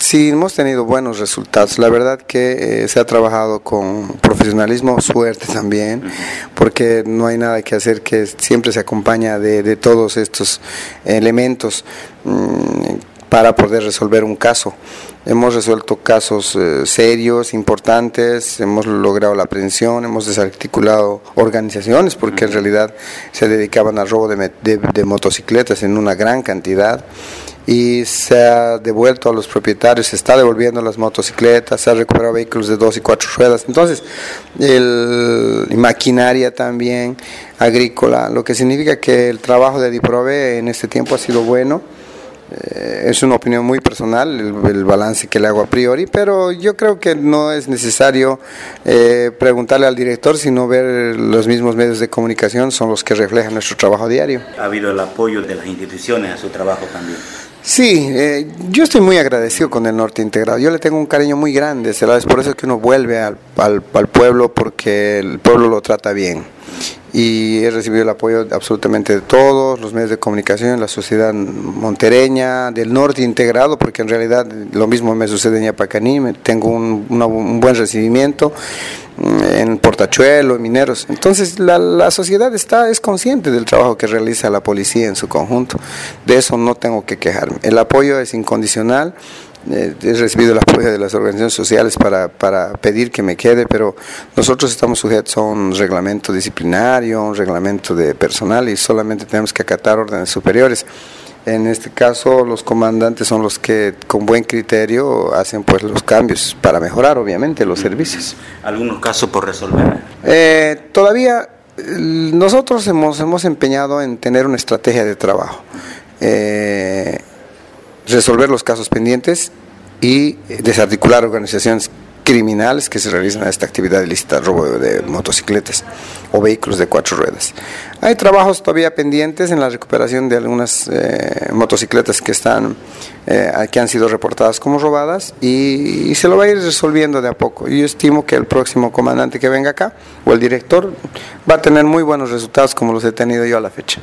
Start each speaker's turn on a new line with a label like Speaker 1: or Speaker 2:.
Speaker 1: Sí, hemos tenido buenos resultados. La verdad que eh, se ha trabajado con profesionalismo, suerte también, porque no hay nada que hacer que siempre se acompaña de, todos estos elementos mm, para poder resolver un caso. Hemos resuelto casos eh, serios, importantes, hemos logrado la aprehensión, hemos desarticulado organizaciones porque en realidad se dedicaban al robo de, motocicletas en una gran cantidad y se ha devuelto a los propietarios, se está devolviendo las motocicletas, se ha recuperado vehículos de dos y cuatro ruedas. Entonces, el, maquinaria también agrícola, lo que significa que el trabajo de Diprove en este tiempo ha sido bueno eh, es una opinión muy personal el, balance que le hago a priori, pero yo creo que no es necesario eh, preguntarle al director, sino ver los mismos medios de comunicación son los que reflejan nuestro trabajo diario.
Speaker 2: ¿Ha habido el apoyo de las instituciones a su trabajo también?
Speaker 1: Sí, eh, yo estoy muy agradecido con el Norte Integrado. Yo le tengo un cariño muy grande, Es por eso que uno vuelve al, al, al pueblo, porque el pueblo lo trata bien y he recibido el apoyo absolutamente de todos, los medios de comunicación, la sociedad montereña, del norte integrado, porque en realidad lo mismo me sucede en Yapacaní, tengo un, buen recibimiento mm, en Portachuelo, en Mineros. Entonces la, la, sociedad está, es consciente del trabajo que realiza la policía en su conjunto. De eso no tengo que quejarme. El apoyo es incondicional he recibido el apoyo de las organizaciones sociales para, para, pedir que me quede, pero nosotros estamos sujetos a un reglamento disciplinario, un reglamento de personal y solamente tenemos que acatar órdenes superiores. En este caso, los comandantes son los que, con buen criterio, hacen pues los cambios para mejorar, obviamente, los servicios.
Speaker 2: ¿Algunos casos por resolver?
Speaker 1: Eh, todavía nosotros hemos, hemos empeñado en tener una estrategia de trabajo. Eh, resolver los casos pendientes y desarticular organizaciones criminales que se realizan a esta actividad ilícita, robo de, motocicletas o vehículos de cuatro ruedas. Hay trabajos todavía pendientes en la recuperación de algunas eh, motocicletas que están eh, que han sido reportadas como robadas y, y, se lo va a ir resolviendo de a poco. Yo estimo que el próximo comandante que venga acá o el director va a tener muy buenos resultados como los he tenido yo a la fecha.